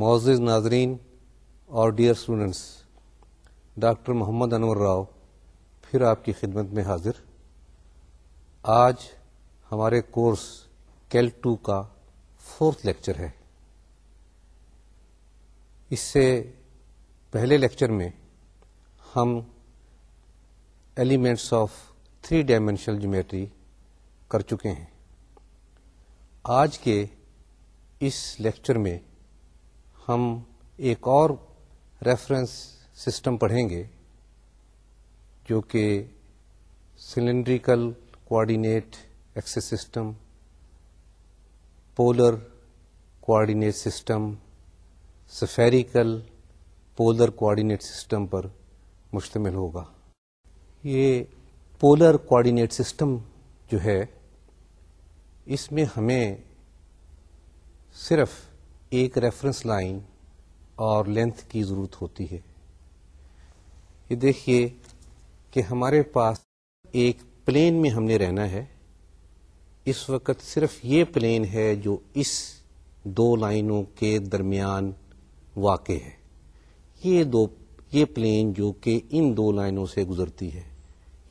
معزز ناظرین اور dear students doctor Muhammad Anwar Rao پھر آپ کی خدمت میں حاضر آج ہمارے کورس کیل ٹو کا فورتھ لیکچر ہے اس سے پہلے لیکچر میں ہم elements of three dimensional geometry کر چکے ہیں آج کے اس لیکچر میں ہم ایک اور ریفرنس سسٹم پڑھیں گے جو کہ cylindrical coordinate axis system polar coordinate system spherical polar coordinate system پر مشتمل ہوگا یہ پولر کوآڈینیٹ سسٹم جو ہے اس میں ہمیں صرف ایک ریفرنس لائن اور لینتھ کی ضرورت ہوتی ہے یہ دیکھیے کہ ہمارے پاس ایک پلین میں ہم نے رہنا ہے اس وقت صرف یہ پلین ہے جو اس دو لائنوں کے درمیان واقع ہے یہ دو یہ پلین جو کہ ان دو لائنوں سے گزرتی ہے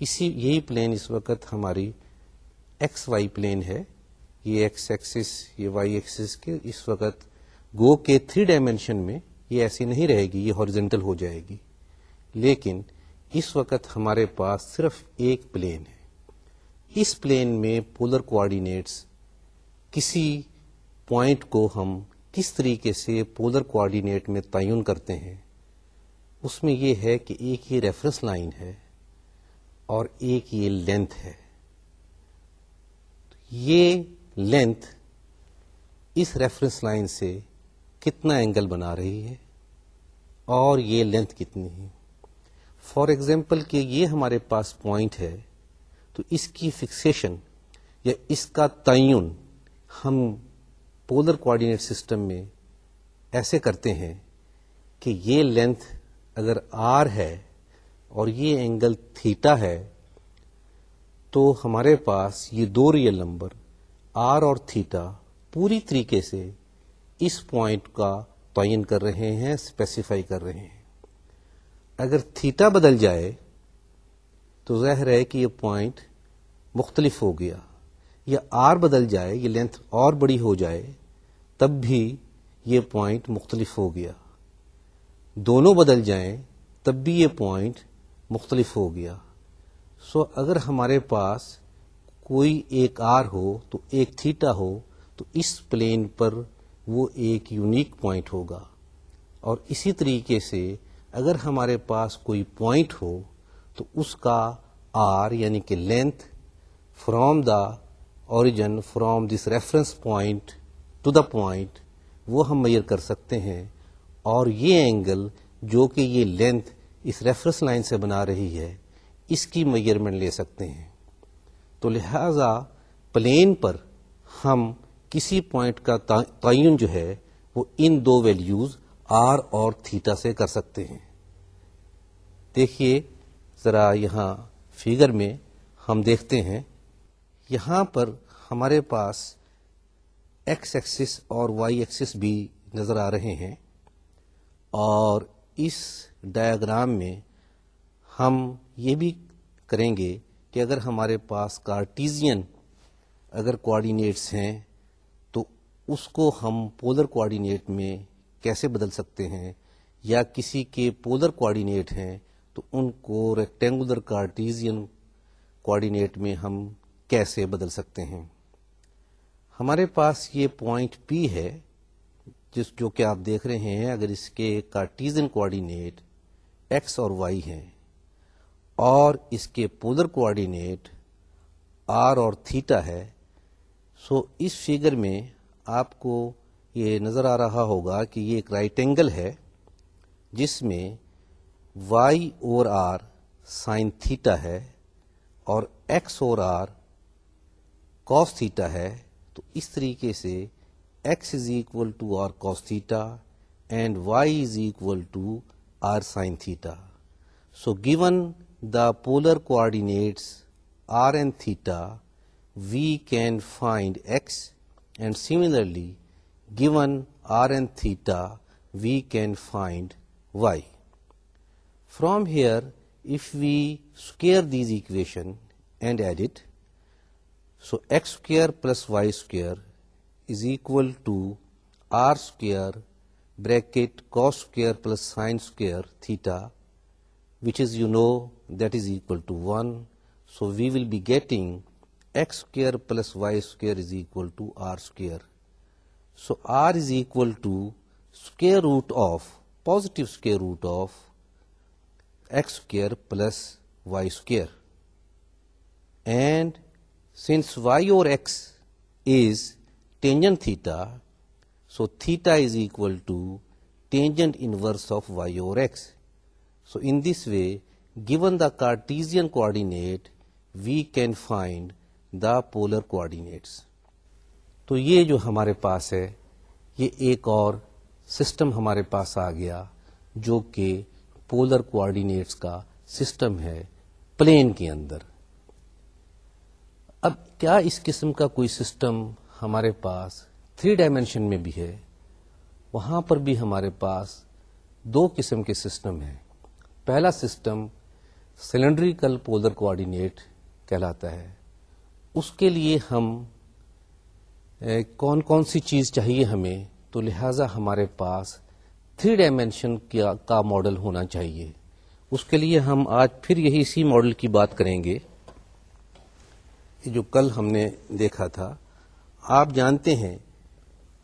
اسی یہی پلین اس وقت ہماری ایکس وائی پلین ہے یہ ایکس ایکسس یہ وائی ایکسس کے اس وقت گو کے تھری ڈائمینشن میں یہ ایسی نہیں رہے گی یہ ہارجینٹل ہو جائے گی لیکن اس وقت ہمارے پاس صرف ایک پلین ہے اس پلین میں پولر کوآرڈینیٹس کسی پوائنٹ کو ہم کس طریقے سے پولر کوآرڈینیٹ میں تعین کرتے ہیں اس میں یہ ہے کہ ایک یہ ریفرنس لائن ہے اور ایک یہ لینتھ ہے یہ لینتھ اس ریفرنس لائن سے کتنا اینگل بنا رہی ہے اور یہ لینتھ کتنی ہے فار ایگزامپل کہ یہ ہمارے پاس پوائنٹ ہے تو اس کی فکسیشن یا اس کا تعین ہم پولر کوآڈینیٹ سسٹم میں ایسے کرتے ہیں کہ یہ لینتھ اگر آر ہے اور یہ اینگل تھیٹا ہے تو ہمارے پاس یہ دو ریئل نمبر آر اور تھیٹا پوری طریقے سے اس پوائنٹ کا تعین کر رہے ہیں اسپیسیفائی کر رہے ہیں اگر تھیٹا بدل جائے تو ظاہر ہے کہ یہ پوائنٹ مختلف ہو گیا یا آر بدل جائے یہ لینتھ اور بڑی ہو جائے تب بھی یہ پوائنٹ مختلف ہو گیا دونوں بدل جائیں تب بھی یہ پوائنٹ مختلف ہو گیا سو so, اگر ہمارے پاس کوئی ایک آر ہو تو ایک تھیٹا ہو تو اس پلین پر وہ ایک یونیک پوائنٹ ہوگا اور اسی طریقے سے اگر ہمارے پاس کوئی پوائنٹ ہو تو اس کا آر یعنی کہ length from the origin from this reference point to the point وہ ہم میئر کر سکتے ہیں اور یہ اینگل جو کہ یہ لینتھ اس ریفرنس لائن سے بنا رہی ہے اس کی میئرمنٹ لے سکتے ہیں تو لہٰذا پلین پر ہم کسی پوائنٹ کا تعین جو ہے وہ ان دو ویلیوز آر اور تھیٹا سے کر سکتے ہیں دیکھیے ذرا یہاں فیگر میں ہم دیکھتے ہیں یہاں پر ہمارے پاس ایکس ایکسس اور وائی ایکسس بھی نظر آ رہے ہیں اور اس ڈایاگرام میں ہم یہ بھی کریں گے کہ اگر ہمارے پاس کارٹیزین اگر کوآڈینیٹس ہیں اس کو ہم پولر کوآڈینیٹ میں کیسے بدل سکتے ہیں یا کسی کے پولر کوآڈینیٹ ہیں تو ان کو ریکٹینگولر کارٹیزین کوآڈینیٹ میں ہم کیسے بدل سکتے ہیں ہمارے پاس یہ پوائنٹ پی ہے جس جو کہ آپ دیکھ رہے ہیں اگر اس کے کارٹیزن کوآڈینیٹ ایکس اور وائی ہیں اور اس کے پولر کوآڈینیٹ آر اور تھیٹا ہے سو اس فیگر میں آپ کو یہ نظر آ رہا ہوگا کہ یہ ایک رائٹ اینگل ہے جس میں وائی اور آر سائن تھیٹا ہے اور ایکس اور آر کوس تھیٹا ہے تو اس طریقے سے X is equal to R cos theta and Y is equal to R sine theta so given the polar coordinates R and theta we can find X And similarly, given r and theta, we can find y. From here, if we square these equation and add it, so x square plus y square is equal to r square bracket cos square plus sine square theta, which is, that is equal to 1. So we will be getting x square plus y square is equal to r square. So r is equal to square root of, positive square root of x square plus y square. And since y over x is tangent theta, so theta is equal to tangent inverse of y over x. So in this way, given the Cartesian coordinate, we can find the polar coordinates تو یہ جو ہمارے پاس ہے یہ ایک اور system ہمارے پاس آ گیا جو کہ پولر کوآڈینیٹس کا سسٹم ہے پلین کے اندر اب کیا اس قسم کا کوئی سسٹم ہمارے پاس تھری ڈائمینشن میں بھی ہے وہاں پر بھی ہمارے پاس دو قسم کے سسٹم ہیں پہلا سسٹم سلنڈریکل پولر کوآڈینیٹ کہلاتا ہے اس کے لیے ہم کون کون سی چیز چاہیے ہمیں تو لہٰذا ہمارے پاس تھری ڈائمینشن کا ماڈل ہونا چاہیے اس کے لیے ہم آج پھر یہی اسی ماڈل کی بات کریں گے جو کل ہم نے دیکھا تھا آپ جانتے ہیں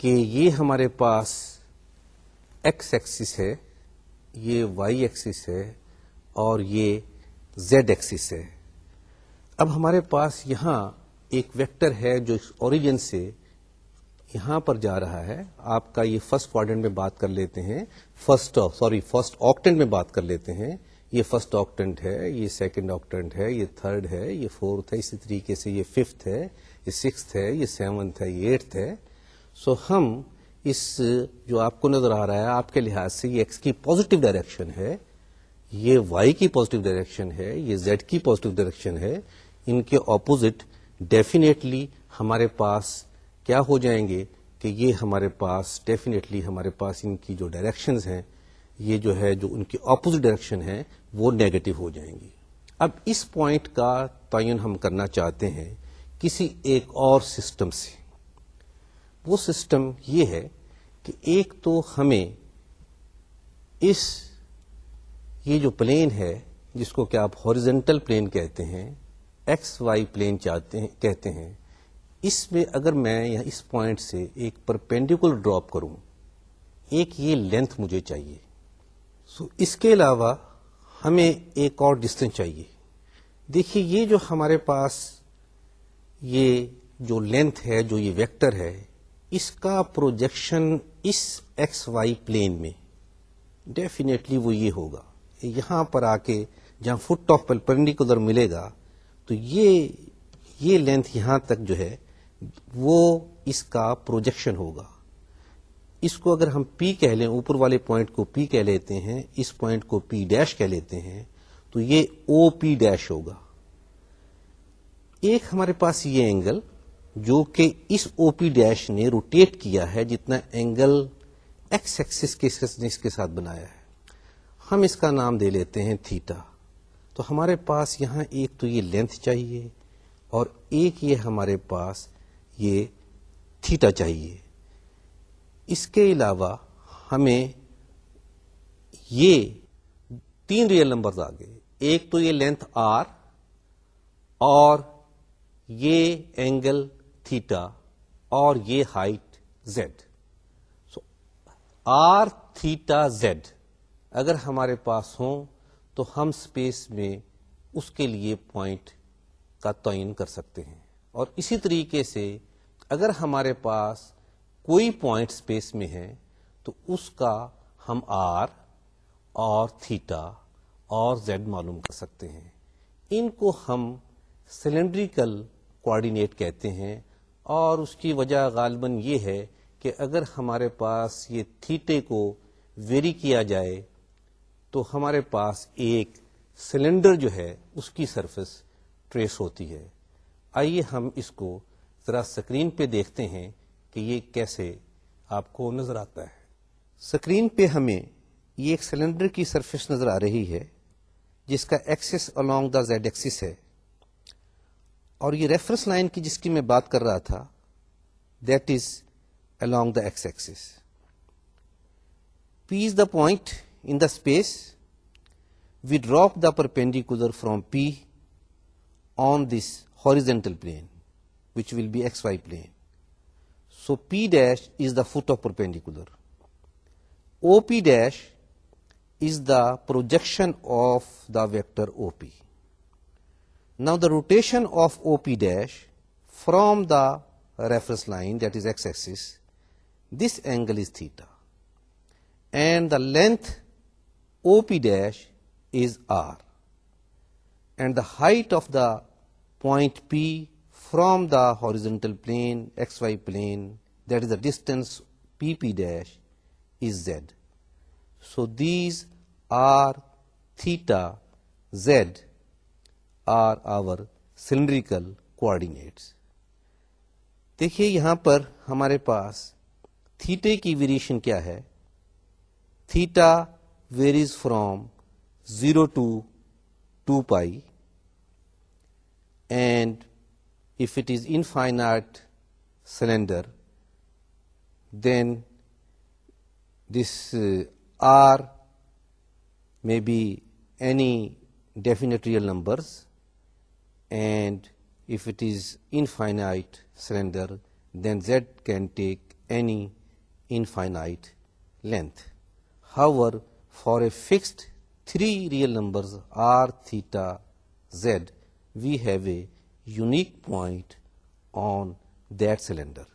کہ یہ ہمارے پاس ایکس ایکسس ہے یہ وائی ایکسس ہے اور یہ زیڈ ایکسس ہے اب ہمارے پاس یہاں ایک ویکٹر ہے جو اوریجن سے یہاں پر جا رہا ہے آپ کا یہ فرسٹ کوارڈنٹ میں بات کر لیتے ہیں فرسٹ سوری فرسٹ آکٹنٹ میں بات کر لیتے ہیں یہ فرسٹ آکٹنٹ ہے یہ سیکنڈ آکٹنٹ ہے یہ تھرڈ ہے یہ فورتھ ہے اسی طریقے سے یہ ففتھ ہے یہ سکس ہے یہ سیونتھ ہے یہ ایٹتھ ہے سو ہم اس جو آپ کو نظر آ رہا ہے آپ کے لحاظ سے یہ ایکس کی پوزیٹو ڈائریکشن ہے یہ وائی کی پوزیٹو ڈائریکشن ہے یہ زیڈ کی پازیٹو ڈائریکشن ہے ان کے اپوزٹ ڈیفینیٹلی ہمارے پاس کیا ہو جائیں گے کہ یہ ہمارے پاس ڈیفینیٹلی ہمارے پاس ان کی جو ڈائریکشنز ہیں یہ جو ہے جو ان کی اپوزٹ ڈائریکشن ہے وہ نیگیٹو ہو جائیں گی اب اس پوائنٹ کا تعین ہم کرنا چاہتے ہیں کسی ایک اور سسٹم سے وہ سسٹم یہ ہے کہ ایک تو ہمیں اس یہ جو پلین ہے جس کو کہ آپ ہاریزنٹل پلین کہتے ہیں ایکس وائی پلین چاہتے ہیں کہتے ہیں اس میں اگر میں یا اس پوائنٹ سے ایک پرپینڈیکولر ڈراپ کروں ایک یہ لینتھ مجھے چاہیے سو so, اس کے علاوہ ہمیں ایک اور ڈسٹینس چاہیے دیکھیے یہ جو ہمارے پاس یہ جو لینتھ ہے جو یہ ویکٹر ہے اس کا پروجیکشن اس ایکس وائی پلین میں ڈیفینیٹلی وہ یہ ہوگا یہاں پر آ کے جہاں فٹ آف پرپینڈیکولر ملے گا تو یہ یہ لینتھ یہاں تک جو ہے وہ اس کا پروجیکشن ہوگا اس کو اگر ہم پی کہہ لیں اوپر والے پوائنٹ کو پی کہہ لیتے ہیں اس پوائنٹ کو پی ڈیش کہہ لیتے ہیں تو یہ او پی ڈیش ہوگا ایک ہمارے پاس یہ اینگل جو کہ اس او پی ڈیش نے روٹیٹ کیا ہے جتنا اینگل ایکس ایکسس کے ساتھ بنایا ہے ہم اس کا نام دے لیتے ہیں تھیٹا تو ہمارے پاس یہاں ایک تو یہ لینتھ چاہیے اور ایک یہ ہمارے پاس یہ تھیٹا چاہیے اس کے علاوہ ہمیں یہ تین ریئل نمبرز آ گئے ایک تو یہ لینتھ آر اور یہ اینگل تھیٹا اور یہ height Z so R theta Z اگر ہمارے پاس ہوں تو ہم اسپیس میں اس کے لیے پوائنٹ کا تعین کر سکتے ہیں اور اسی طریقے سے اگر ہمارے پاس کوئی پوائنٹ اسپیس میں ہے تو اس کا ہم آر اور تھیٹا اور زیڈ معلوم کر سکتے ہیں ان کو ہم سلینڈریکل کوآڈینیٹ کہتے ہیں اور اس کی وجہ غالباً یہ ہے کہ اگر ہمارے پاس یہ تھیٹے کو ویری کیا جائے تو ہمارے پاس ایک سلنڈر جو ہے اس کی سرفس ٹریس ہوتی ہے آئیے ہم اس کو ذرا سکرین پہ دیکھتے ہیں کہ یہ کیسے آپ کو نظر آتا ہے سکرین پہ ہمیں یہ ایک سلنڈر کی سرفس نظر آ رہی ہے جس کا axis along the Z axis ہے اور یہ ریفرنس لائن کی جس کی میں بات کر رہا تھا that is along the X axis P is the point In the space, we drop the perpendicular from P on this horizontal plane, which will be xy plane. So, P dash is the foot of perpendicular. OP dash is the projection of the vector OP. Now, the rotation of OP dash from the reference line, that is x-axis, this angle is theta, and the length O P dash is R and the height of the point P from the horizontal plane X Y plane that is the distance P P dash is Z so these R theta Z are our cylindrical coordinates دیکھیے یہاں پر ہمارے پاس theta کی variation کیا ہے theta varies from 0 to 2 pi, and if it is infinite cylinder, then this uh, R may be any definite real numbers, and if it is infinite cylinder, then Z can take any infinite length. However, for a fixed three real numbers R theta Z we have a unique point on that cylinder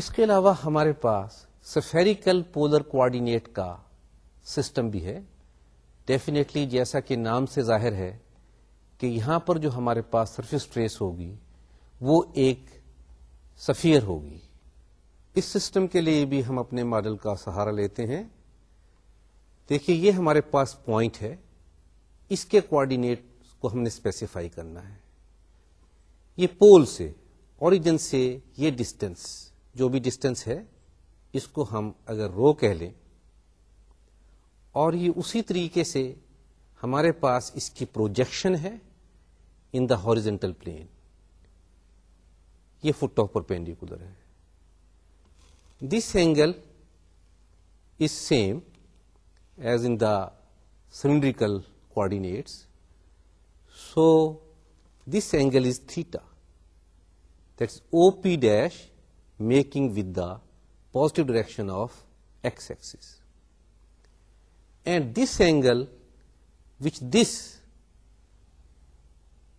اس کے علاوہ ہمارے پاس spherical polar coordinate کا system بھی ہے definitely جیسا کہ نام سے ظاہر ہے کہ یہاں پر جو ہمارے پاس سرفس ٹریس ہوگی وہ ایک سفیر ہوگی اس سسٹم کے لیے بھی ہم اپنے ماڈل کا سہارا لیتے ہیں دیکھیے یہ ہمارے پاس پوائنٹ ہے اس کے کوڈینیٹ کو ہم نے اسپیسیفائی کرنا ہے یہ پول سے اوریجن سے یہ ڈسٹینس جو بھی ڈسٹینس ہے اس کو ہم اگر رو کہہ لیں اور یہ اسی طریقے سے ہمارے پاس اس کی پروجیکشن ہے ان دا ہارجنٹل پلین یہ آف پر پینڈیکولر ہے this angle is same as in the cylindrical coordinates. So, this angle is theta, that is OP dash making with the positive direction of x axis. And this angle which this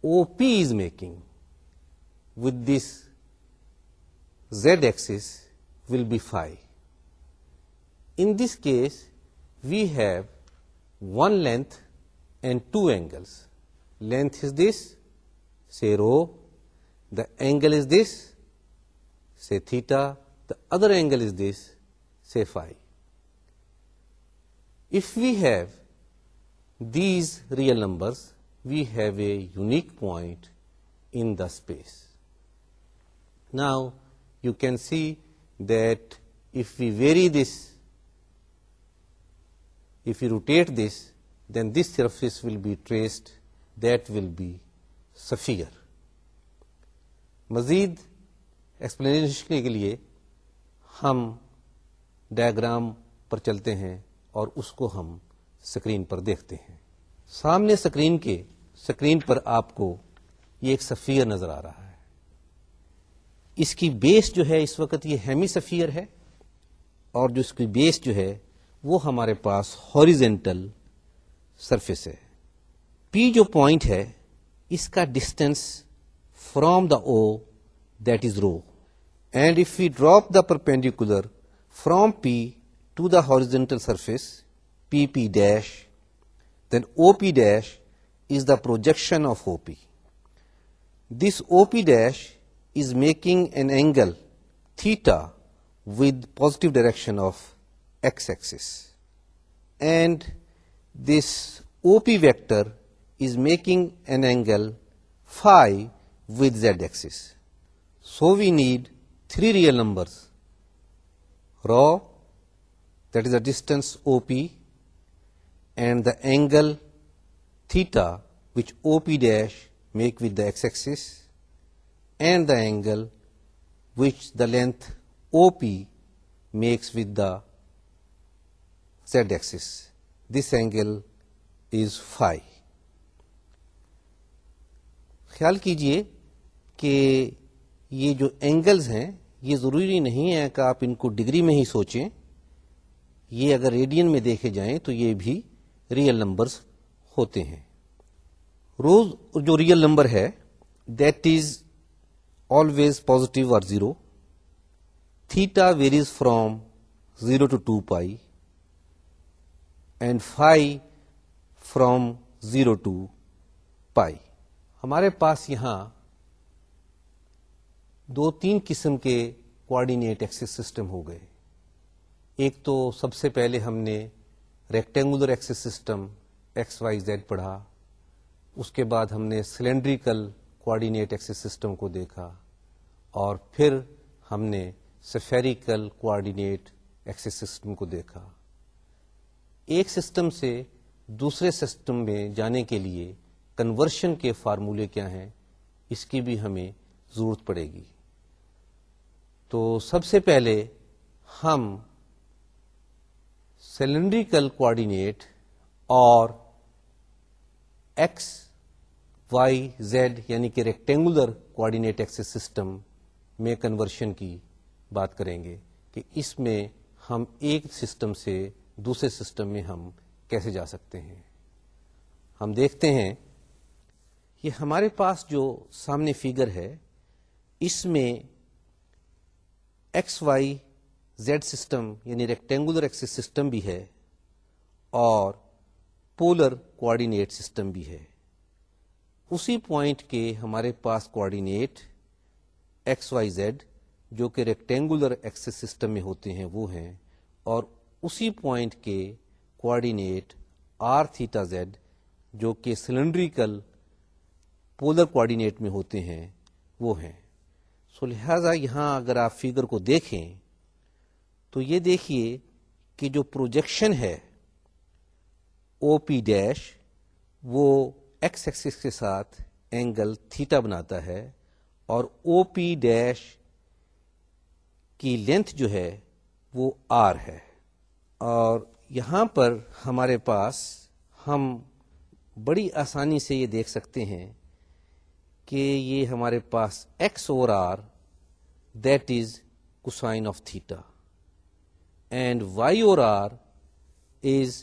OP is making with this z axis will be phi. In this case, we have one length and two angles. Length is this, say rho, the angle is this, say theta, the other angle is this, say phi. If we have these real numbers, we have a unique point in the space. Now, you can see that if we vary this if you rotate this then this surface will will be traced that will be sphere مزید explanation کے لیے ہم diagram پر چلتے ہیں اور اس کو ہم screen پر دیکھتے ہیں سامنے سکرین کے سکرین پر آپ کو یہ ایک سفیر نظر آ رہا ہے اس کی بیس جو ہے اس وقت یہ ہیمی سفیر ہے اور جو اس کی بیس جو ہے وہ ہمارے پاس ہاریزینٹل سرفیس ہے پی جو پوائنٹ ہے اس کا distance from the O that is rho and if you drop the perpendicular from P to the horizontal surface P P dash then O P dash is the projection of O P this O P dash is making an angle theta with positive direction of x-axis, and this OP vector is making an angle phi with z-axis. So we need three real numbers, rho, that is the distance OP, and the angle theta, which OP dash make with the x-axis, and the angle which the length OP makes with the Z axis this angle is phi خیال کیجئے کہ یہ جو angles ہیں یہ ضروری نہیں ہے کہ آپ ان کو ڈگری میں ہی سوچیں یہ اگر ریڈین میں دیکھے جائیں تو یہ بھی ریئل نمبرز ہوتے ہیں روز جو ریئل نمبر ہے دیٹ از آلویز پازیٹیو اور zero theta varies from zero to two pi and phi from zero to pi ہمارے پاس یہاں دو تین قسم کے کوآڈینیٹ ایکسس سسٹم ہو گئے ایک تو سب سے پہلے ہم نے rectangular axis system x y z پڑھا اس کے بعد ہم نے سلینڈریکل کوآڈینیٹ ایکسس سسٹم کو دیکھا اور پھر ہم نے سفیریکل کوآڈینیٹ ایکسس سسٹم کو دیکھا ایک سسٹم سے دوسرے سسٹم میں جانے کے لیے کنورشن کے فارمولے کیا ہیں اس کی بھی ہمیں ضرورت پڑے گی تو سب سے پہلے ہم سلنڈریکل کوآڈینیٹ اور ایکس وائی زیڈ یعنی کہ ریکٹینگولر کوآڈینیٹ ایکس سسٹم میں کنورشن کی بات کریں گے کہ اس میں ہم ایک سسٹم سے دوسرے سسٹم میں ہم کیسے جا سکتے ہیں ہم دیکھتے ہیں یہ ہمارے پاس جو سامنے فیگر ہے اس میں ایکس وائی زیڈ سسٹم یعنی ریکٹینگولر ایکسس سسٹم بھی ہے اور پولر کوآڈینیٹ سسٹم بھی ہے اسی پوائنٹ کے ہمارے پاس کوآڈینیٹ ایکس وائی زیڈ جو کہ ریکٹینگولر ایکسس سسٹم میں ہوتے ہیں وہ ہیں اور اسی پوائنٹ کے کوآڈینیٹ آر تھیٹا زیڈ جو کہ سلنڈریکل پولر کوآڈینیٹ میں ہوتے ہیں وہ ہیں سو لہذا یہاں اگر آپ فگر کو دیکھیں تو یہ دیکھیے کہ جو پروجیکشن ہے او پی ڈیش وہ ایکس ایکسس کے ساتھ اینگل تھیٹا بناتا ہے اور او پی ڈیش کی لینتھ جو ہے وہ آر ہے اور یہاں پر ہمارے پاس ہم بڑی آسانی سے یہ دیکھ سکتے ہیں کہ یہ ہمارے پاس ایکس اور r that is cosine of theta and y اور r is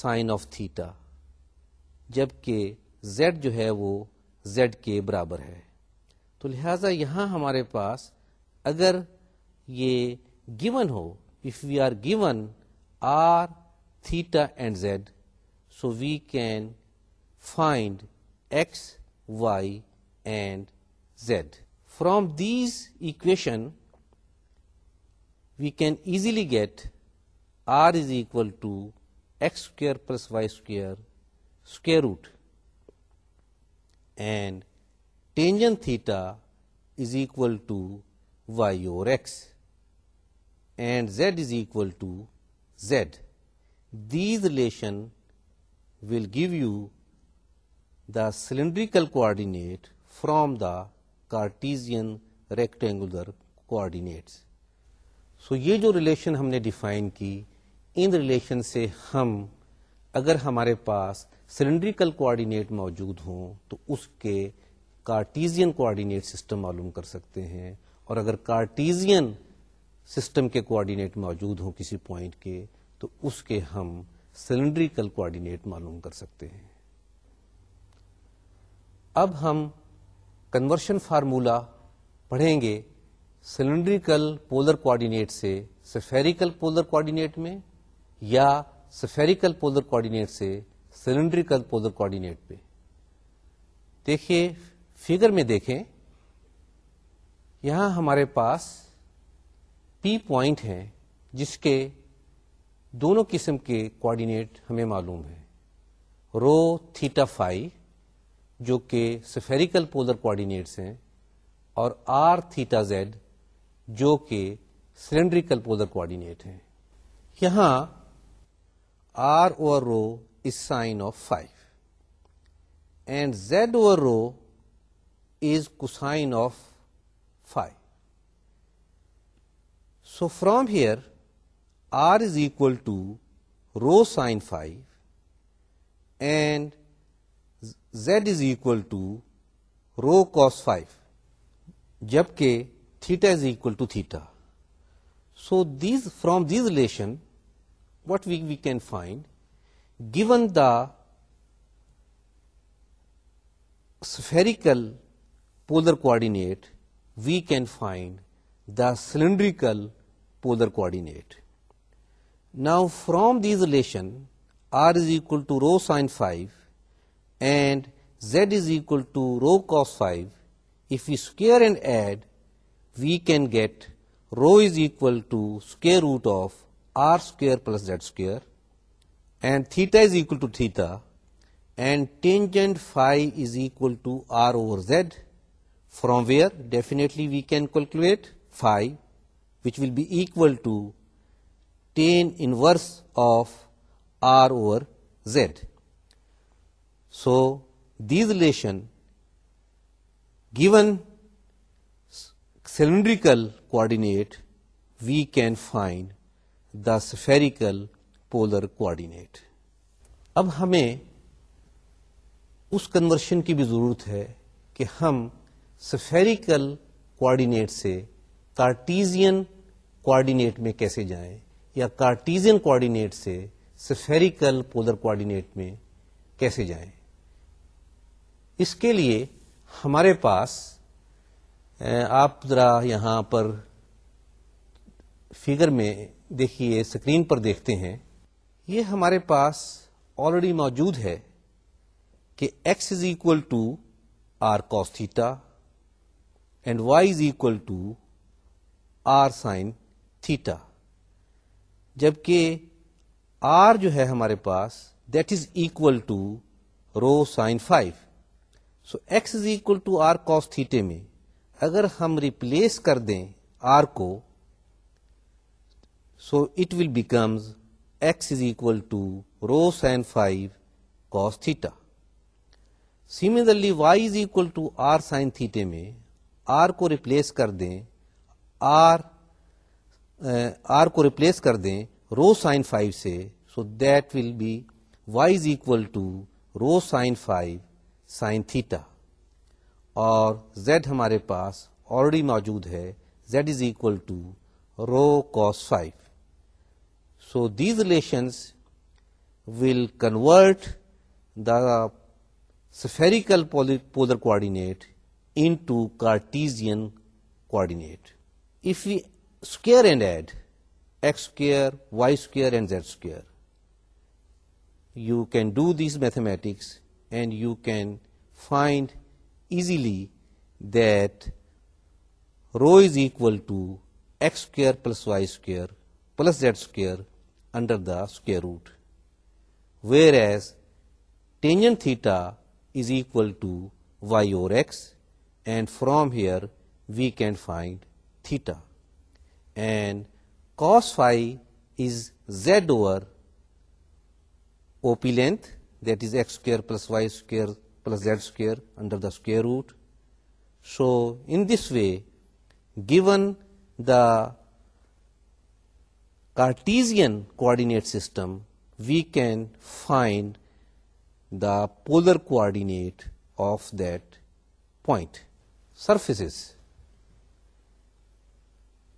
sine of theta جب کہ زیڈ جو ہے وہ زیڈ کے برابر ہے تو لہٰذا یہاں ہمارے پاس اگر یہ given who if we are given r, theta and z. So we can find x, y and z. From these equation we can easily get r is equal to x square plus y square square root, and tangent theta is equal to y over x, and z is equal to z these relation will give you the cylindrical coordinate from the Cartesian rectangular coordinates so یہ جو relation ہم نے define کی in relation سے ہم اگر ہمارے پاس cylindrical coordinate موجود ہوں تو اس کے کارٹیزین کوآرڈینیٹ سسٹم معلوم کر سکتے ہیں اور اگر کارٹیزین سسٹم کے کوآڈینیٹ موجود ہوں کسی پوائنٹ کے تو اس کے ہم سلنڈریکل کوآڈینیٹ معلوم کر سکتے ہیں اب ہم کنورشن فارمولا پڑھیں گے سلنڈریکل پولر کوآڈینیٹ سے سفیریکل پولر کوآڈینیٹ میں یا سفیریکل پولر کوآڈینیٹ سے سلنڈریکل پولر کوآڈینیٹ پہ دیکھیے فگر میں دیکھیں یہاں ہمارے پاس پی پوائنٹ ہیں جس کے دونوں قسم کے کوآڈینیٹ ہمیں معلوم ہیں رو تھیٹا فائی جو کہ سفیریکل پولر کوآڈینیٹس ہیں اور آر تھیٹا زیڈ جو کہ سلینڈریکل پولر کوآڈینیٹ ہیں یہاں r over rho is sine of phi and z over rho is cosine of phi So from here, R is equal to rho sine 5 and Z is equal to rho cos 5, jabke theta is equal to theta. So these, from this relation, what we can find, given the spherical polar coordinate, we can find the cylindrical polar coordinate. Now from these relation, r is equal to rho sine 5 and z is equal to rho cos 5, if we square and add, we can get rho is equal to square root of r square plus z square, and theta is equal to theta, and tangent phi is equal to r over z, from where definitely we can calculate phi which will be equal to tan inverse of R over Z. So, these relation given cylindrical coordinate, we can find the spherical polar coordinate. اب ہمیں اس conversion کی بھی ضرورت ہے کہ ہم spherical coordinate سے کارٹیزین کوآڈینیٹ میں کیسے جائیں یا کارٹیزن کوآرڈینیٹ سے سفیریکل پولر کوآرڈینیٹ میں کیسے جائیں اس کے لیے ہمارے پاس آپ ذرا یہاں پر فگر میں دیکھیے اسکرین پر دیکھتے ہیں یہ ہمارے پاس آلریڈی موجود ہے کہ x is equal to r cos theta and y is equal to r sine theta جبکہ آر جو ہے ہمارے پاس that is equal to rho sine phi so x is equal to r cos theta میں اگر ہم replace کر دیں are کو so it will becomes x is equal to rho sine phi cos theta similarly y is equal to r sine theta میں are کو replace کر دیں آر آر کو ریپلیس کر دیں رو سائن فائیو سے so that will be y is equal to rho sine phi sine theta اور Z ہمارے پاس آلریڈی موجود ہے z is equal to rho cos phi so these relations will convert the spherical polar coordinate into Cartesian coordinate F V square and add x square, y square and z square. You can do these mathematics and you can find easily that rho is equal to x square plus y square plus z square under the square root, whereas tangent theta is equal to y over x, and from here we can find theta and cos phi is z over OP length, that is x square plus y square plus z square under the square root. So, in this way, given the Cartesian coordinate system, we can find the polar coordinate of that point surfaces.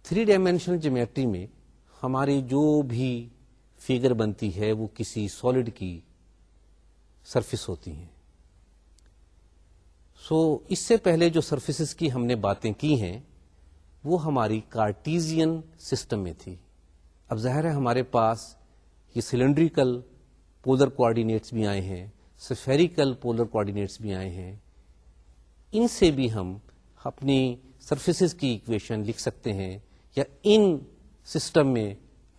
Three dimensional geometry میں ہماری جو بھی figure بنتی ہے وہ کسی solid کی surface ہوتی ہیں سو so, اس سے پہلے جو سرفیسز کی ہم نے باتیں کی ہیں وہ ہماری کارٹیزین سسٹم میں تھی اب ظاہر ہے ہمارے پاس یہ سلنڈریکل پولر کوآڈینیٹس بھی آئے ہیں سفیریکل پولر کوآڈینیٹس بھی آئے ہیں ان سے بھی ہم اپنی سرفیسز کی ایکویشن لکھ سکتے ہیں یا ان سسٹم میں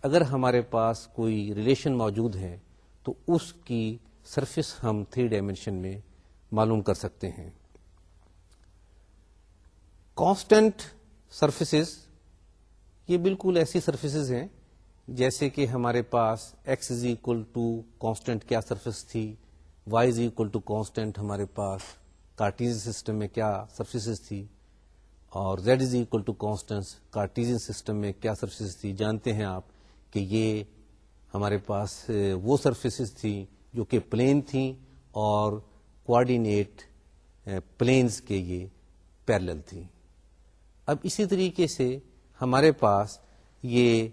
اگر ہمارے پاس کوئی ریلیشن موجود ہے تو اس کی سرفس ہم تھری ڈائمینشن میں معلوم کر سکتے ہیں کانسٹنٹ سرفسز یہ بالکل ایسی سرفسز ہیں جیسے کہ ہمارے پاس x is equal to constant کیا سرفس تھی y is equal to constant ہمارے پاس کارٹیز سسٹم میں کیا سرفسز تھی اور z is equal to constants Cartesian system میں کیا سروسز تھی جانتے ہیں آپ کہ یہ ہمارے پاس وہ سرفیسز تھیں جو کہ پلین تھیں اور کوآڈینیٹ پلینز کے یہ پیرل تھیں اب اسی طریقے سے ہمارے پاس یہ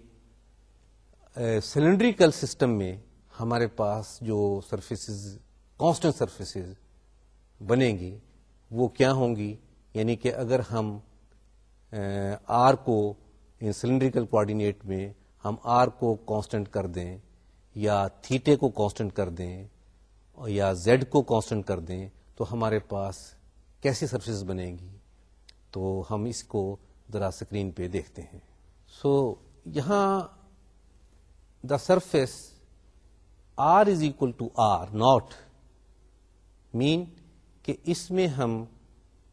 سلنڈریکل سسٹم میں ہمارے پاس جو سرفیسز کانسٹنٹ سرفیسز بنیں گی وہ کیا ہوں گی یعنی کہ اگر ہم آر کو ان سلینڈریکل کوآڈینیٹ میں ہم آر کو کانسٹنٹ کر دیں یا تھیٹے کو کانسٹنٹ کر دیں یا زیڈ کو کانسٹنٹ کر دیں تو ہمارے پاس کیسی سرفیس بنے گی تو ہم اس کو ذرا اسکرین پہ دیکھتے ہیں سو یہاں the surface r is equal to r naught mean کہ اس میں ہم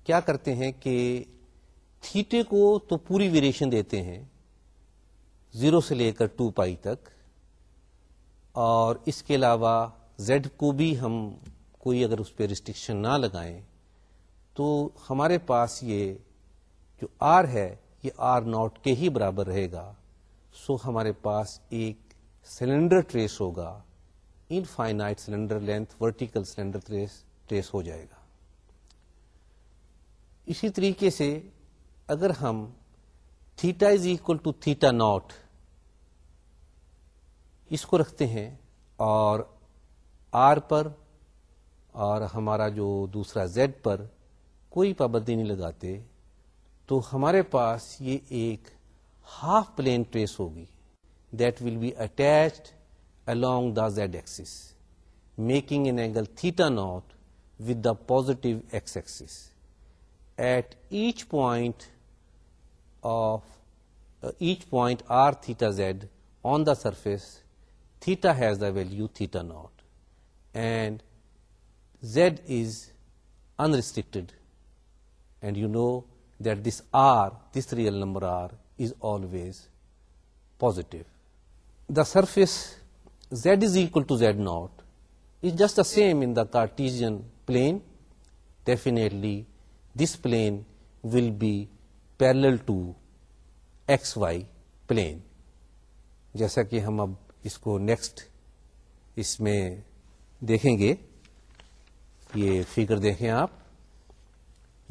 کیا کرتے ہیں کہ تھیٹے کو تو پوری ویریشن دیتے ہیں زیرو سے لے کر ٹو پائی تک اور اس کے علاوہ زیڈ کو بھی ہم کوئی اگر اس پہ ریسٹرکشن نہ لگائیں تو ہمارے پاس یہ جو آر ہے یہ آر ناٹ کے ہی برابر رہے گا سو ہمارے پاس ایک سلینڈر ٹریس ہوگا infinite cylinder length vertical cylinder trace trace ہو جائے گا اسی طریقے سے اگر ہم theta is equal to theta naught اس کو رکھتے ہیں اور آر پر اور ہمارا جو دوسرا زیڈ پر کوئی پابندی نہیں لگاتے تو ہمارے پاس یہ ایک ہاف پلین ٹریس ہوگی that will be attached along the z axis making an angle theta naught with the positive x axis at uh, each point r theta z on the surface, theta has the value theta naught, and z is unrestricted, and you know that this r, this real number r, is always positive. The surface z is equal to z naught is just the same in the Cartesian plane. Definitely this plane will be parallel to x y plane جیسا کہ ہم اب اس کو next اس میں دیکھیں گے یہ figure دیکھیں آپ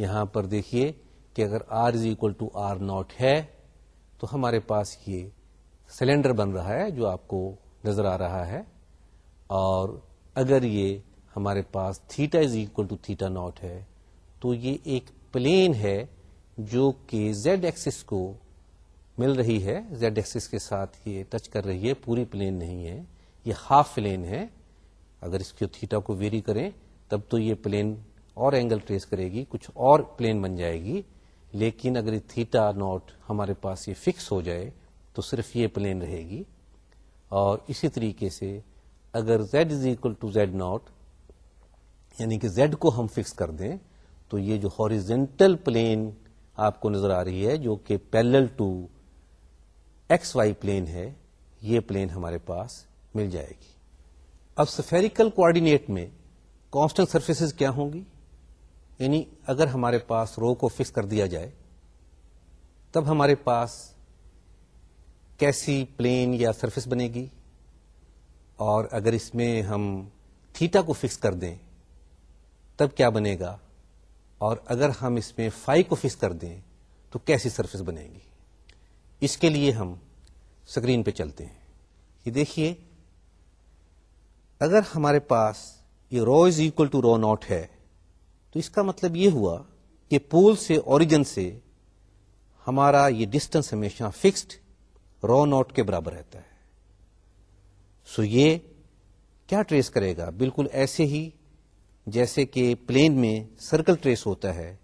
یہاں پر دیکھیے کہ اگر r is equal to r naught ہے تو ہمارے پاس یہ سلینڈر بن رہا ہے جو آپ کو نظر آ رہا ہے اور اگر یہ ہمارے پاس theta is equal to theta naught ہے تو یہ ایک پلین ہے جو کہ زیڈ ایکسس کو مل رہی ہے زیڈ ایکسس کے ساتھ یہ ٹچ کر رہی ہے پوری پلین نہیں ہے یہ ہاف پلین ہے اگر اس کے تھیٹا کو ویری کریں تب تو یہ پلین اور اینگل ٹریس کرے گی کچھ اور پلین بن جائے گی لیکن اگر تھیٹا ناٹ ہمارے پاس یہ فکس ہو جائے تو صرف یہ پلین رہے گی اور اسی طریقے سے اگر z is equal to z naught یعنی کہ زیڈ کو ہم فکس کر دیں تو یہ جو ہاریزنٹل پلین آپ کو نظر آ رہی ہے جو کہ parallel to x y plane ہے یہ پلین ہمارے پاس مل جائے گی اب سفیریکل کوآڈینیٹ میں کانسٹنٹ سرفیسز کیا ہوں گی یعنی اگر ہمارے پاس رو کو فکس کر دیا جائے تب ہمارے پاس کیسی پلین یا سرفیس بنے گی اور اگر اس میں ہم تھیٹا کو فکس کر دیں تب کیا بنے گا اور اگر ہم اس میں فائی کو فکس کر دیں تو کیسی سرفس بنے گی اس کے لیے ہم اسکرین پہ چلتے ہیں یہ دیکھیے اگر ہمارے پاس یہ rho is equal to rho naught ہے تو اس کا مطلب یہ ہوا کہ پول سے اوریجن سے ہمارا یہ ڈسٹینس ہمیشہ فکسڈ رو ناٹ کے برابر رہتا ہے سو یہ کیا ٹریس کرے گا بالکل ایسے ہی جیسے کہ پلین میں سرکل ٹریس ہوتا ہے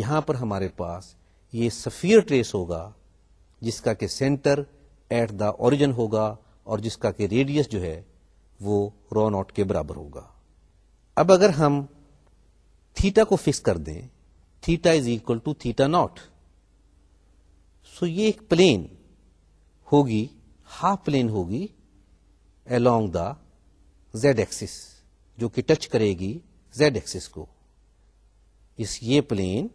یہاں پر ہمارے پاس یہ سفیر ٹریس ہوگا جس کا کہ سینٹر ایٹ دا اوریجن ہوگا اور جس کا کہ ریڈیس جو ہے وہ رو ناٹ کے برابر ہوگا اب اگر ہم تھیٹا کو فکس کر دیں theta is equal to theta naught so یہ ایک پلین ہوگی ہاف پلین ہوگی along دا زیڈ ایکسس جو کہ ٹچ کرے گی زیڈ ایکسس کو اس یہ پلین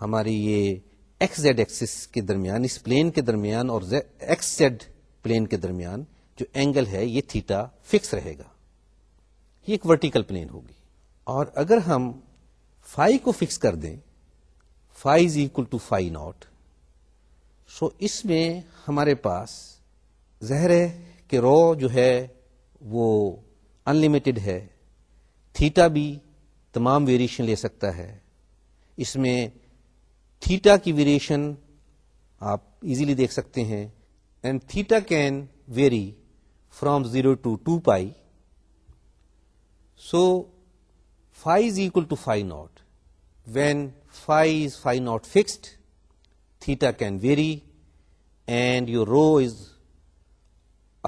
ہماری یہ ایکس زیڈ ایکسس کے درمیان اس پلین کے درمیان اور ایکس زیڈ پلین کے درمیان جو اینگل ہے یہ تھیٹا فکس رہے گا یہ ایک ورٹیکل پلین ہوگی اور اگر ہم فائی کو فکس کر دیں phi is equal to phi naught so اس میں ہمارے پاس زہر ہے کہ رو جو ہے وہ انلمیٹڈ ہے تھیٹا بھی تمام ویریشن لے سکتا ہے اس میں تھیٹا کی ویریشن آپ ایزیلی دیکھ سکتے ہیں and theta can vary from zero to two pi so phi is equal to phi naught when phi is phi naught fixed theta can vary and your rho is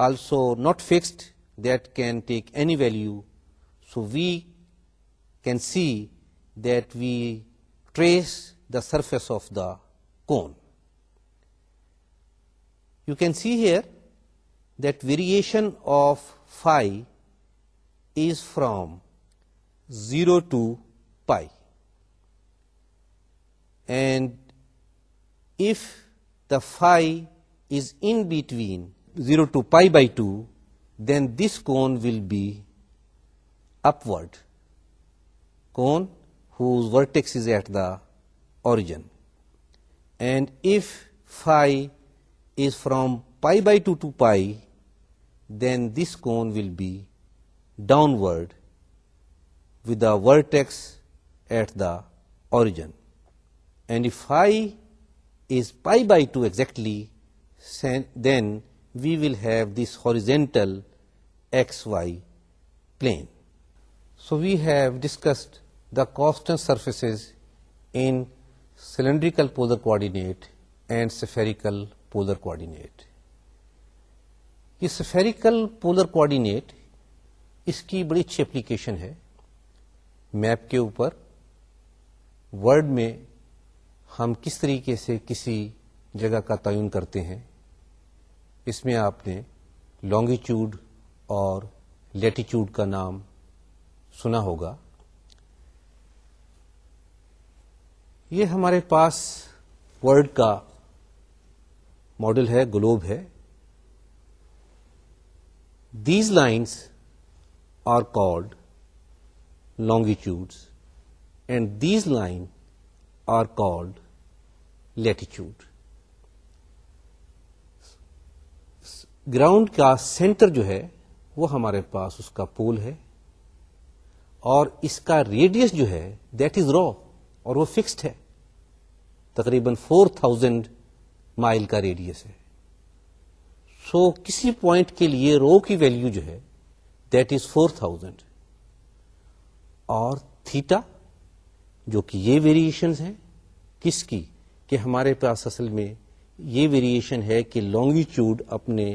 also not fixed that can take any value So we can see that we trace the surface of the cone. You can see here that variation of phi is from 0 to pi. And if the phi is in between 0 to pi by 2, then this cone will be upward cone whose vertex is at the origin. And if phi is from pi by 2 to pi, then this cone will be downward with the vertex at the origin. And if phi is pi by 2 exactly, then we will have this horizontal xy plane. So we have discussed the cast surfaces in cylindrical polar coordinate and spherical polar coordinate یہ spherical polar coordinate اس کی بڑی اچھی application ہے map کے اوپر word میں ہم کس طریقے سے کسی جگہ کا تعین کرتے ہیں اس میں آپ نے لانگیٹیوڈ اور لیٹیچیوڈ کا نام سنا ہوگا یہ ہمارے پاس ورلڈ کا ماڈل ہے گلوب ہے these lines are called longitudes and these line are called latitude ground کا سینٹر جو ہے وہ ہمارے پاس اس کا پول ہے اور اس کا ریڈیس جو ہے دیٹ از رو اور وہ فکسڈ ہے تقریباً فور تھاؤزینڈ مائل کا ریڈیس ہے سو so, کسی پوائنٹ کے لیے رو کی ویلو جو ہے دیٹ از فور تھاؤزینڈ اور تھیٹا جو کہ یہ ویریشن ہیں کس کی کہ ہمارے پاس اصل میں یہ ویریشن ہے کہ لانگیچیوڈ اپنے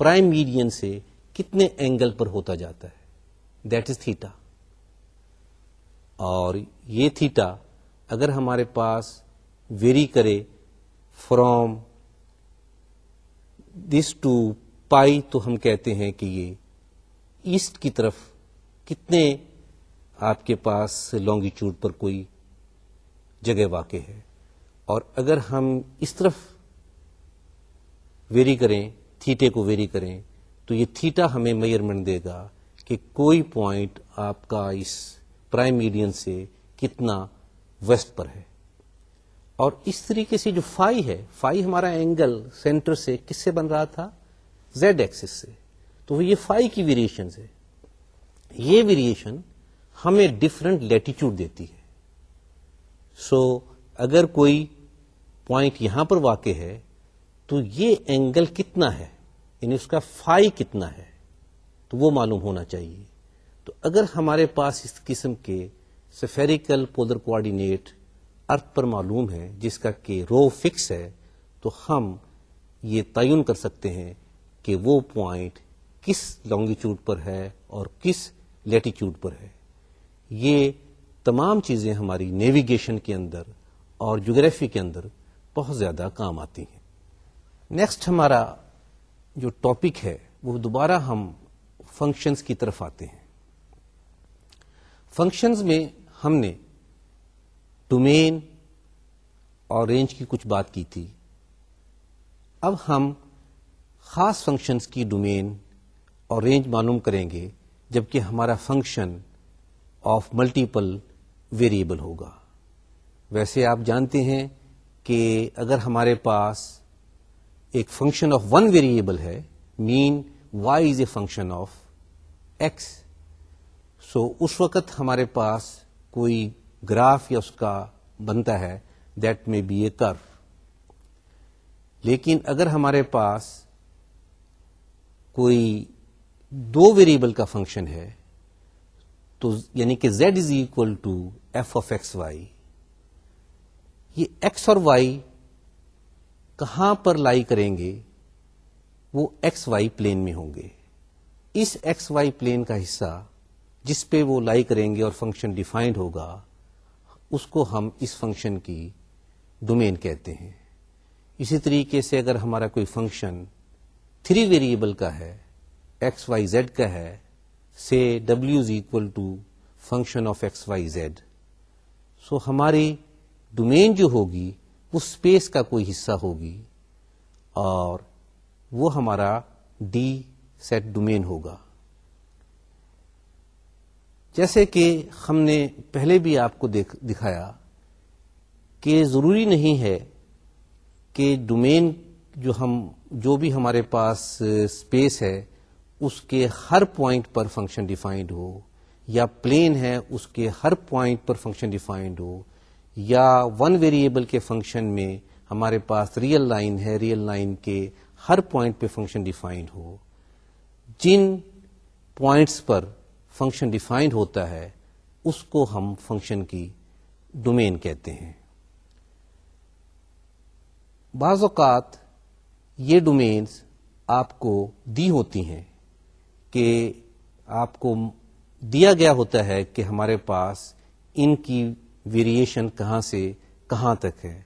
پرائم میڈین سے کتنے اینگل پر ہوتا جاتا ہے دیٹ از تھیٹا اور یہ تھیٹا اگر ہمارے پاس ویری کرے فروم دس ٹو پائی تو ہم کہتے ہیں کہ یہ ایسٹ کی طرف کتنے آپ کے پاس لانگیچیوڈ پر کوئی جگہ واقع ہے اور اگر ہم اس طرف ویری کریں تھیٹے کو ویری کریں تو یہ تھیٹا ہمیں میئرمنٹ دے گا کہ کوئی پوائنٹ آپ کا اس پرائم میڈین سے کتنا ویسٹ پر ہے اور اس طریقے سے جو فائی ہے فائی ہمارا اینگل سینٹر سے کس سے بن رہا تھا زیڈ ایکسس سے تو یہ فائی کی ویریشن ہے یہ ویریشن ہمیں ڈفرنٹ لیٹیچیوڈ دیتی ہے سو so, اگر کوئی پوائنٹ یہاں پر واقع ہے تو یہ اینگل کتنا ہے یعنی اس کا فائی کتنا ہے تو وہ معلوم ہونا چاہیے اگر ہمارے پاس اس قسم کے سفیریکل پولر کوآڈینیٹ ارتھ پر معلوم ہے جس کا کہ رو فکس ہے تو ہم یہ تعین کر سکتے ہیں کہ وہ پوائنٹ کس لانگیچیوڈ پر ہے اور کس لیٹیچیوڈ پر ہے یہ تمام چیزیں ہماری نیویگیشن کے اندر اور جغرافی کے اندر بہت زیادہ کام آتی ہیں نیکسٹ ہمارا جو ٹاپک ہے وہ دوبارہ ہم فنکشنز کی طرف آتے ہیں فنکشنز میں ہم نے ڈومین اور رینج کی کچھ بات کی تھی اب ہم خاص فنکشنز کی ڈومین اور رینج معلوم کریں گے جبکہ ہمارا فنکشن آف ملٹیپل ویریبل ہوگا ویسے آپ جانتے ہیں کہ اگر ہمارے پاس ایک فنکشن آف ون ویریبل ہے mean y is a function of x so so, اس وقت ہمارے پاس کوئی گراف یا اس کا بنتا ہے دیٹ میں بی اے کر لیکن اگر ہمارے پاس کوئی دو ویریبل کا فنکشن ہے تو یعنی کہ z is equal to f of x y یہ ایکس اور وائی کہاں پر لائی کریں گے وہ ایکس وائی پلین میں ہوں گے اس ایکس وائی پلین کا حصہ جس پہ وہ لائی کریں گے اور فنکشن ڈیفائنڈ ہوگا اس کو ہم اس فنکشن کی ڈومین کہتے ہیں اسی طریقے سے اگر ہمارا کوئی فنکشن تھری ویریبل کا ہے ایکس وائی زیڈ کا ہے سے W is equal to function of x y z so ہماری ڈومین جو ہوگی وہ اسپیس کا کوئی حصہ ہوگی اور وہ ہمارا ڈی سیٹ ڈومین ہوگا جیسے کہ ہم نے پہلے بھی آپ کو دکھایا کہ ضروری نہیں ہے کہ ڈومین جو ہم جو بھی ہمارے پاس اسپیس ہے اس کے ہر پوائنٹ پر فنکشن ڈیفائنڈ ہو یا پلین ہے اس کے ہر پوائنٹ پر فنکشن ڈیفائنڈ ہو یا ون ویریبل کے فنکشن میں ہمارے پاس ریئل لائن ہے ریئل لائن کے ہر پوائنٹ پہ فنکشن ڈیفائنڈ ہو جن پوائنٹس پر فنکشن ڈیفائنڈ ہوتا ہے اس کو ہم فنکشن کی ڈومین کہتے ہیں بعض اوقات یہ ڈومینز آپ کو دی ہوتی ہیں کہ آپ کو دیا گیا ہوتا ہے کہ ہمارے پاس ان کی ویریشن کہاں سے کہاں تک ہے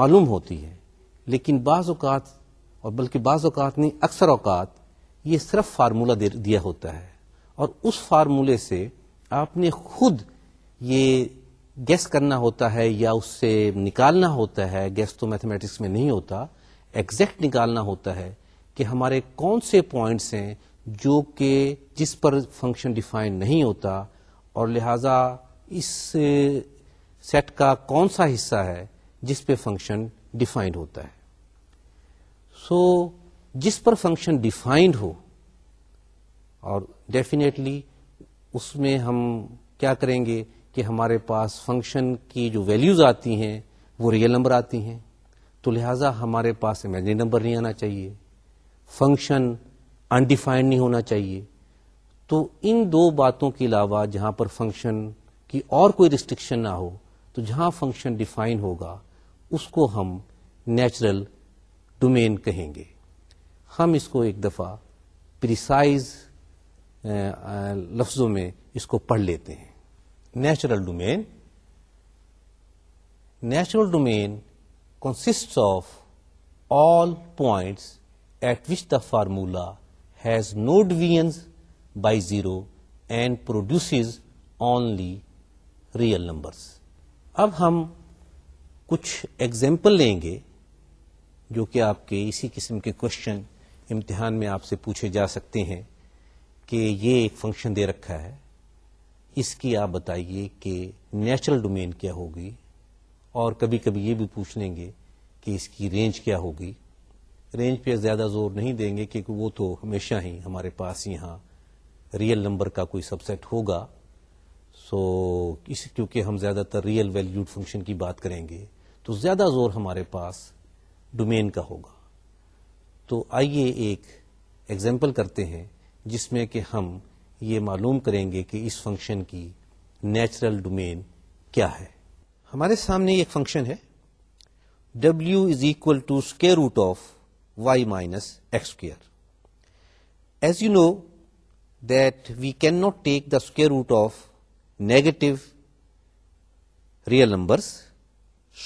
معلوم ہوتی ہے لیکن بعض اوقات اور بلکہ بعض اوقات نہیں اکثر اوقات یہ صرف فارمولہ دیا ہوتا ہے اور اس فارمولے سے آپ نے خود یہ گیس کرنا ہوتا ہے یا اس سے نکالنا ہوتا ہے گیس تو میتھمیٹکس میں نہیں ہوتا ایگزیکٹ نکالنا ہوتا ہے کہ ہمارے کون سے پوائنٹس ہیں جو کہ جس پر فنکشن ڈیفائن نہیں ہوتا اور لہذا اس سیٹ کا کون سا حصہ ہے جس پہ فنکشن ڈیفائنڈ ہوتا ہے سو so, جس پر فنکشن ڈیفائنڈ ہو اور ڈیفینیٹلی اس میں ہم کیا کریں گے کہ ہمارے پاس فنکشن کی جو ویلیوز آتی ہیں وہ ریئل نمبر آتی ہیں تو لہٰذا ہمارے پاس امیجنری نمبر نہیں آنا چاہیے فنکشن انڈیفائنڈ نہیں ہونا چاہیے تو ان دو باتوں کے علاوہ جہاں پر فنکشن کی اور کوئی ریسٹرکشن نہ ہو تو جہاں فنکشن ڈیفائن ہوگا اس کو ہم نیچرل ڈومین کہیں گے ہم اس کو ایک دفعہ پریسائز لفظوں میں اس کو پڑھ لیتے ہیں natural domain natural domain consist of all points at which the formula has no division by zero and produces only real numbers اب ہم کچھ ایگزامپل لیں گے جو کہ آپ کے اسی قسم کے کوشچن امتحان میں آپ سے پوچھے جا سکتے ہیں کہ یہ ایک فنکشن دے رکھا ہے اس کی آپ بتائیے کہ نیچرل ڈومین کیا ہوگی اور کبھی کبھی یہ بھی پوچھ لیں گے کہ اس کی رینج کیا ہوگی رینج پہ زیادہ زور نہیں دیں گے کیونکہ وہ تو ہمیشہ ہی ہمارے پاس یہاں ریئل نمبر کا کوئی سب سیٹ ہوگا سو اس کیونکہ ہم زیادہ تر ریئل ویلیوڈ فنکشن کی بات کریں گے تو زیادہ زور ہمارے پاس ڈومین کا ہوگا تو آئیے ایک ایگزامپل کرتے ہیں جس میں کہ ہم یہ معلوم کریں گے کہ اس فنکشن کی نیچرل ڈومین کیا ہے ہمارے سامنے ایک فنکشن ہے W is equal to square root of y minus x square as you know that we can not take the square root of negative real numbers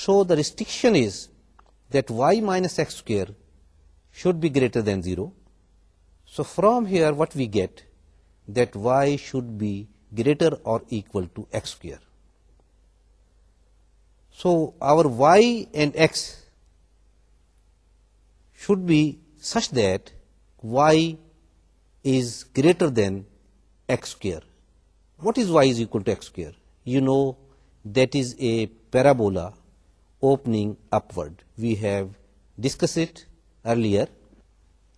so the restriction is that y minus x square should be greater than zero So from here what we get that y should be greater or equal to x square. So our y and x should be such that y is greater than x square. What is y is equal to x square? You know that is a parabola opening upward. We have discussed it earlier,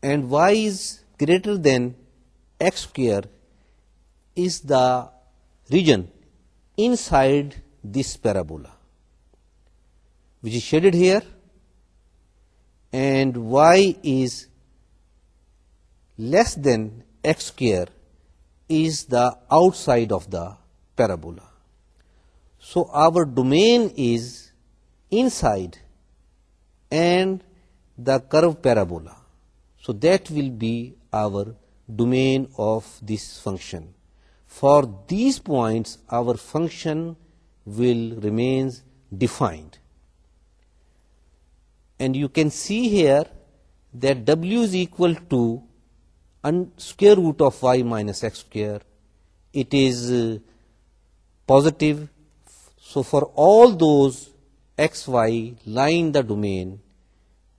and y is greater than x square is the region inside this parabola, which is shaded here, and y is less than x square is the outside of the parabola. So our domain is inside and the curved parabola. So that will be our domain of this function. For these points, our function will remains defined. And you can see here that w is equal to square root of y minus x square. It is uh, positive. So for all those x, y lying in the domain,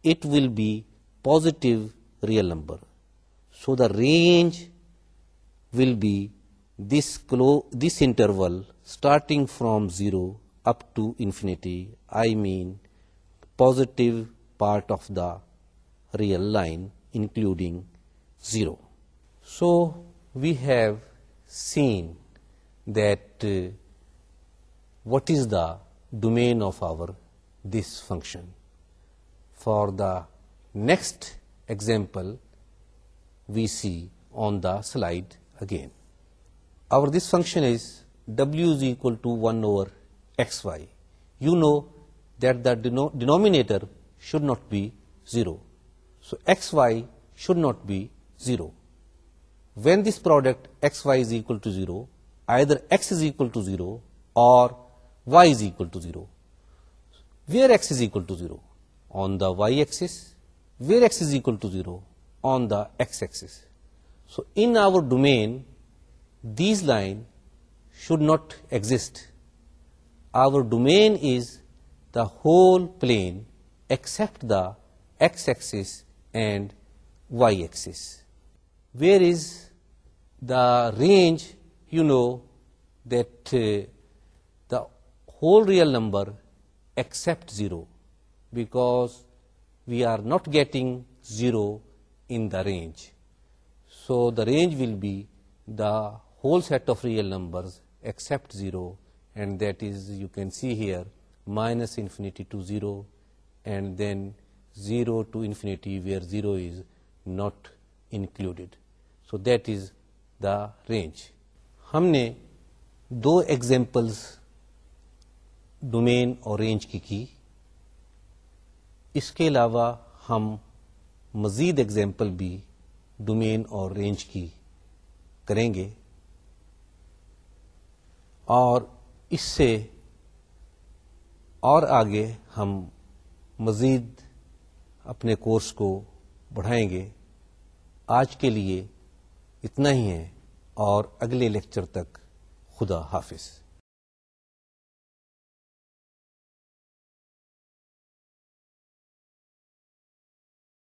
it will be positive real number. So the range will be this interval starting from 0 up to infinity, I mean positive part of the real line including 0. So we have seen that uh, what is the domain of our this function. For the next example, we see on the slide again. This function is w is equal to 1 over xy. You know that the denominator should not be 0. So xy should not be 0. When this product xy is equal to 0, either x is equal to 0 or y is equal to 0. Where x is equal to 0? On the y axis. Where x is equal to 0? on the x-axis. So in our domain, these lines should not exist. Our domain is the whole plane except the x-axis and y-axis. Where is the range? You know that uh, the whole real number except 0, because we are not getting 0 in the range so the range will be the whole set of real numbers except zero and that is you can see here minus infinity to zero and then zero to infinity where zero is not included so that is the range ہم نے دو examples domain اور range کی کی اس کے علاوہ ہم مزید اگزامپل بھی ڈومین اور رینج کی کریں گے اور اس سے اور آگے ہم مزید اپنے کورس کو بڑھائیں گے آج کے لیے اتنا ہی ہے اور اگلے لیکچر تک خدا حافظ